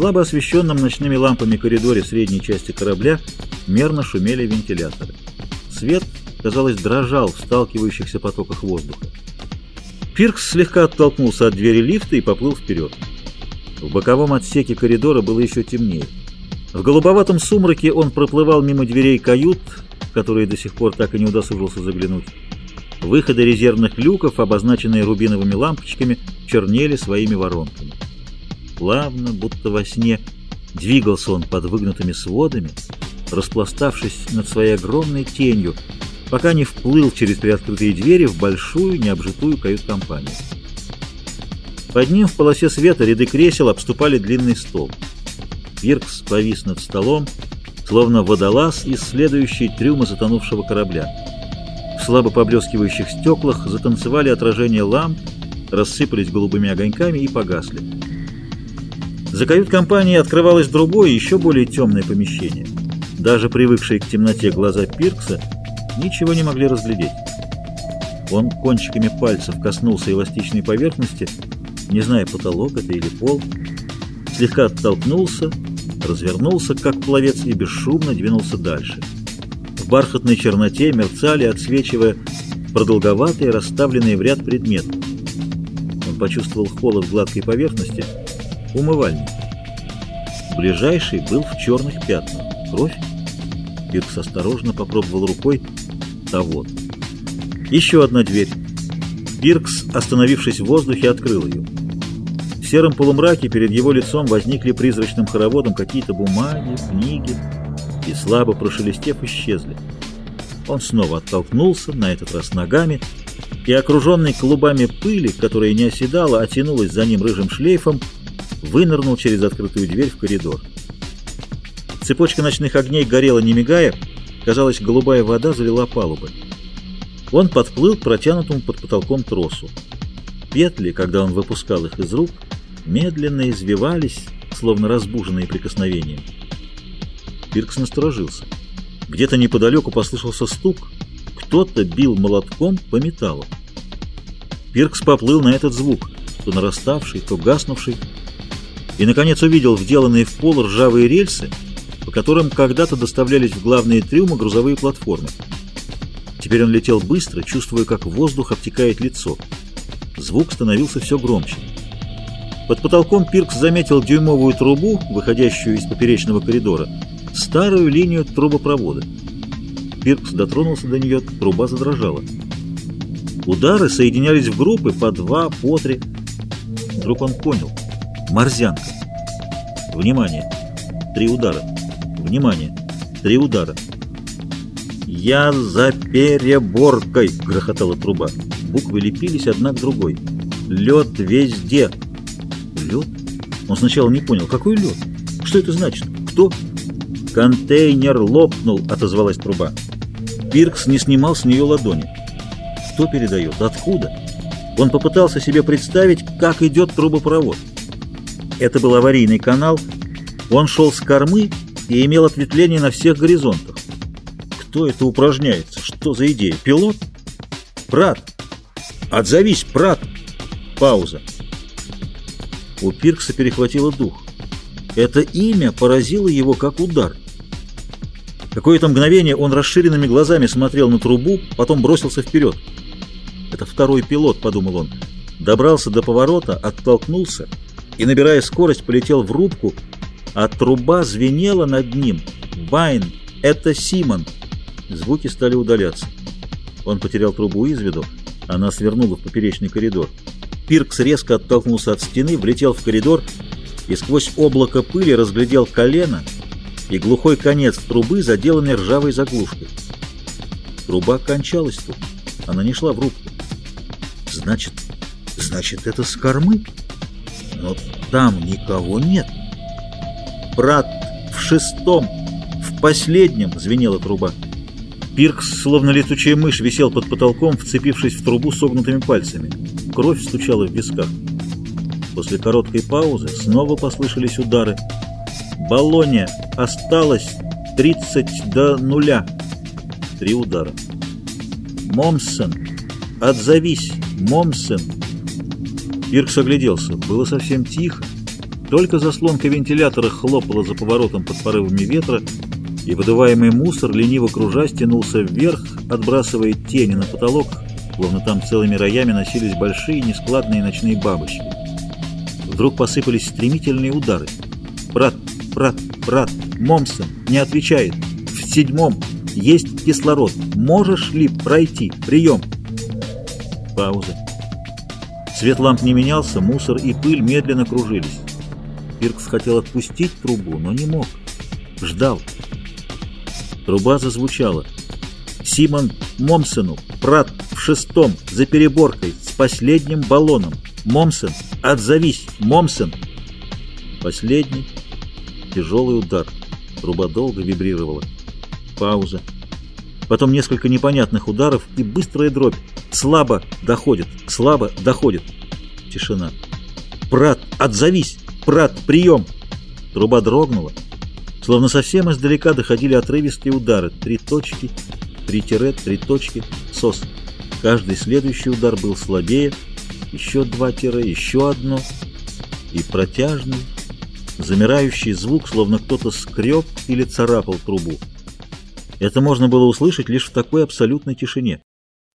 слабо освещенном ночными лампами коридоре средней части корабля мерно шумели вентиляторы. Свет, казалось, дрожал в сталкивающихся потоках воздуха. Пиркс слегка оттолкнулся от двери лифта и поплыл вперед. В боковом отсеке коридора было еще темнее. В голубоватом сумраке он проплывал мимо дверей кают, в которые до сих пор так и не удосужился заглянуть. Выходы резервных люков, обозначенные рубиновыми лампочками, чернели своими воронками. Плавно, будто во сне, двигался он под выгнутыми сводами, распластавшись над своей огромной тенью, пока не вплыл через приоткрытые двери в большую необжитую кают-компанию. Под ним в полосе света ряды кресел обступали длинный стол. Пиркс повис над столом, словно водолаз, исследующий трюмы затонувшего корабля. В слабо поблескивающих стеклах затанцевали отражения ламп, рассыпались голубыми огоньками и погасли. За кают-компанией открывалось другое, еще более темное помещение. Даже привыкшие к темноте глаза Пиркса ничего не могли разглядеть. Он кончиками пальцев коснулся эластичной поверхности, не зная, потолок это или пол, слегка оттолкнулся, развернулся, как пловец, и бесшумно двинулся дальше. В бархатной черноте мерцали, отсвечивая продолговатые, расставленные в ряд предметы. Он почувствовал холод гладкой поверхности, умывальник. Ближайший был в черных пятнах. Кровь? Пиркс осторожно попробовал рукой. Вот. Еще одна дверь. Пиркс, остановившись в воздухе, открыл ее. В сером полумраке перед его лицом возникли призрачным хороводом какие-то бумаги, книги, и слабо прошелестев исчезли. Он снова оттолкнулся, на этот раз ногами, и, окруженный клубами пыли, которая не оседала, а тянулась за ним рыжим шлейфом, вынырнул через открытую дверь в коридор. Цепочка ночных огней горела не мигая, казалось, голубая вода залила палубы. Он подплыл к протянутому под потолком тросу. Петли, когда он выпускал их из рук, медленно извивались, словно разбуженные прикосновением. Пиркс насторожился. Где-то неподалеку послышался стук. Кто-то бил молотком по металлу. Пиркс поплыл на этот звук, то нараставший, то гаснувший, и, наконец, увидел вделанные в пол ржавые рельсы, по которым когда-то доставлялись в главные трюмы грузовые платформы. Теперь он летел быстро, чувствуя, как воздух обтекает лицо. Звук становился все громче. Под потолком Пиркс заметил дюймовую трубу, выходящую из поперечного коридора, старую линию трубопровода. Пиркс дотронулся до нее, труба задрожала. Удары соединялись в группы по два, по три. Вдруг он понял. Морзянка. Внимание. Три удара. Внимание. Три удара. «Я за переборкой!» — грохотала труба. Буквы лепились одна к другой. «Лед везде!» «Лед?» Он сначала не понял. «Какой лед? Что это значит? Кто?» «Контейнер лопнул!» — отозвалась труба. Пиркс не снимал с нее ладони. «Кто передает? Откуда?» Он попытался себе представить, как идет трубопровод. Это был аварийный канал. Он шел с кормы и имел ответвление на всех горизонтах. Кто это упражняется? Что за идея? Пилот? Прат! Отзовись, Прат! Пауза. У Пиркса перехватило дух. Это имя поразило его как удар. Какое-то мгновение он расширенными глазами смотрел на трубу, потом бросился вперед. «Это второй пилот», — подумал он. Добрался до поворота, оттолкнулся — и, набирая скорость, полетел в рубку, а труба звенела над ним. «Вайн! Это Симон!» Звуки стали удаляться. Он потерял трубу из виду, она свернула в поперечный коридор. Пиркс резко оттолкнулся от стены, влетел в коридор и сквозь облако пыли разглядел колено и глухой конец трубы, заделанный ржавой заглушкой. Труба кончалась тут, она не шла в рубку. Значит, значит, это с кормы? но там никого нет. Брат в шестом, в последнем звенела труба. Пиркс, словно летучая мышь, висел под потолком, вцепившись в трубу согнутыми пальцами. Кровь стучала в висках. После короткой паузы снова послышались удары. Болония осталось 30 до нуля. Три удара. Момсен, отзовись, Момсен. Пиркс огляделся. Было совсем тихо. Только заслонка вентилятора хлопала за поворотом под порывами ветра, и выдуваемый мусор, лениво кружась, тянулся вверх, отбрасывая тени на потолок, словно там целыми роями носились большие нескладные ночные бабочки. Вдруг посыпались стремительные удары. «Брат, брат, брат, Момсон не отвечает. В седьмом есть кислород. Можешь ли пройти? Прием!» Пауза. Свет ламп не менялся, мусор и пыль медленно кружились. Пиркс хотел отпустить трубу, но не мог. Ждал. Труба зазвучала. Симон Момсену, Прат в шестом, за переборкой, с последним баллоном. Момсен, отзовись, Момсен. Последний тяжелый удар. Труба долго вибрировала. Пауза. Потом несколько непонятных ударов и быстрая дробь. Слабо доходит, слабо доходит. Тишина. «Прат, отзовись! Прат, прием!» Труба дрогнула. Словно совсем издалека доходили отрывистые удары. Три точки, три тире, три точки, сос. Каждый следующий удар был слабее. Еще два тире, еще одно. И протяжный, замирающий звук, словно кто-то скреб или царапал трубу. Это можно было услышать лишь в такой абсолютной тишине.